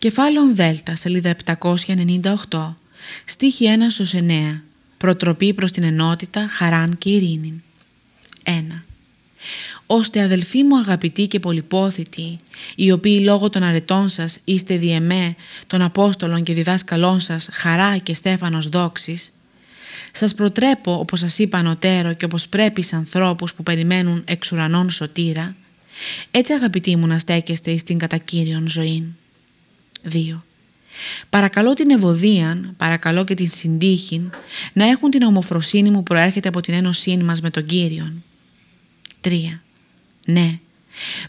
Κεφάλαιο Δέλτα, σελίδα 798, στίχη 1 9, προτροπή προς την ενότητα, χαράν και ειρήνη. 1. Ώστε αδελφοί μου αγαπητοί και πολυπόθητοι, οι οποίοι λόγω των αρετών σας είστε διεμέ των Απόστολων και διδάσκαλών σας χαρά και στέφανος δόξης, σας προτρέπω όπως σας είπα νοτέρω και όπως πρέπει σε ανθρώπους που περιμένουν εξ ουρανών σωτήρα, έτσι αγαπητοί μου να στέκεστε εις την κατακύριον ζωήν. 2. Παρακαλώ την ευωδίαν, παρακαλώ και την συντύχην να έχουν την ομοφροσύνη μου που προέρχεται από την ένωσή μας με τον Κύριον. 3. Ναι,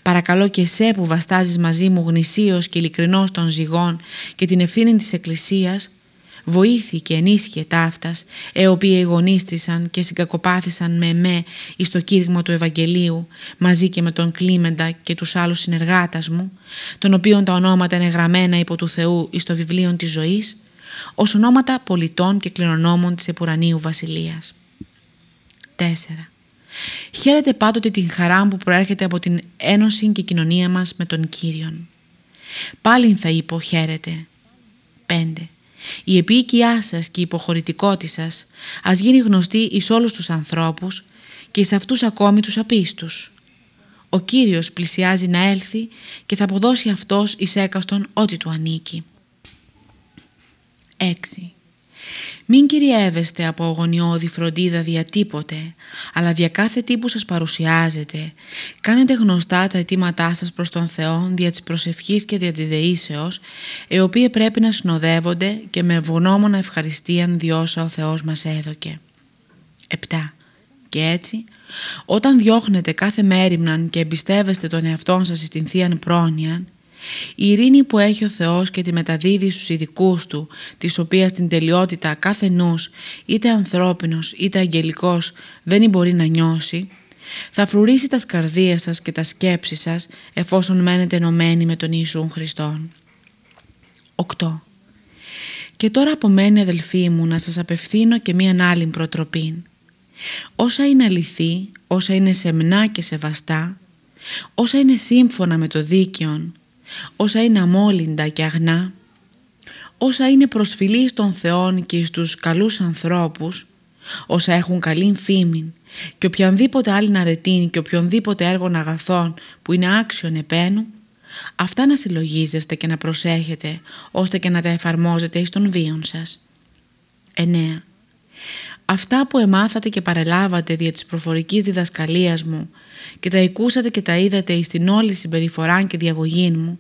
παρακαλώ και σε που βαστάζεις μαζί μου γνησίως και ειλικρινώς των ζυγών και την ευθύνη της Εκκλησίας βοήθη και ενίσχυε ταύτας, ε οποίοι εγωνίστησαν και συγκακοπάθησαν με εμέ εις το κήρυγμα του Ευαγγελίου, μαζί και με τον Κλίμεντα και τους άλλους συνεργάτας μου, των οποίων τα ονόματα είναι γραμμένα υπό του Θεού εις το βιβλίο της ζωής, ως ονόματα πολιτών και κληρονόμων της Επουρανίου Βασιλείας. 4. Χαίρετε πάντοτε την χαρά που προέρχεται από την ένωση και κοινωνία μας με τον Κύριον. Πάλιν θα είπω χαίρετε. 5. Η επίοικιά σας και η υποχωρητικότητα σας ας γίνει γνωστή εις όλους τους ανθρώπους και εις αυτούς ακόμη τους απίστους. Ο Κύριος πλησιάζει να έλθει και θα αποδώσει αυτός εις έκαστον ό,τι του ανήκει. 6. Μην κυριεύεστε από αγωνιώδη φροντίδα δια τίποτε, αλλά δια κάθε τι που σας παρουσιάζεται. Κάνετε γνωστά τα αιτήματά σας προς τον Θεό δια της προσευχής και δια της δεήσεως, οι οποίοι πρέπει να συνοδεύονται και με ευγνώμονα ευχαριστίαν διόσα ο Θεός μας έδωκε. 7. Και έτσι, όταν διώχνετε κάθε μέρημναν και εμπιστεύεστε τον εαυτόν σας στην Θείαν Πρόνοιαν, η ειρήνη που έχει ο Θεός και τη μεταδίδει στους ειδικούς του, της οποίας την τελειότητα κάθε νους, είτε ανθρώπινος είτε αγγελικός, δεν μπορεί να νιώσει, θα φρουρήσει τα σκαρδία σας και τα σκέψη σας εφόσον μένετε ενωμένοι με τον Ιησούν Χριστόν. 8. Και τώρα απομένει αδελφοί μου να σας απευθύνω και μία άλλη προτροπή. Όσα είναι αληθή, όσα είναι σεμνά και σεβαστά, όσα είναι σύμφωνα με το δίκαιον, όσα είναι αμόλυντα και αγνά, όσα είναι προσφυλή των Θεών και στους καλούς ανθρώπους, όσα έχουν καλή φήμη και οποιονδήποτε άλλη αρετήν και οποιονδήποτε έργων αγαθών που είναι άξιον επένου, αυτά να συλλογίζεστε και να προσέχετε ώστε και να τα εφαρμόζετε εις των βίων σας. 9. Αυτά που εμάθατε και παρελάβατε δια της προφορικής διδασκαλίας μου και τα ακούσατε και τα είδατε εις την όλη συμπεριφορά και διαγωγή μου,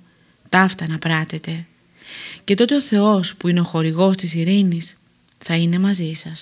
ταύτα να πράτετε. Και τότε ο Θεός που είναι ο χορηγός της ειρήνης θα είναι μαζί σας.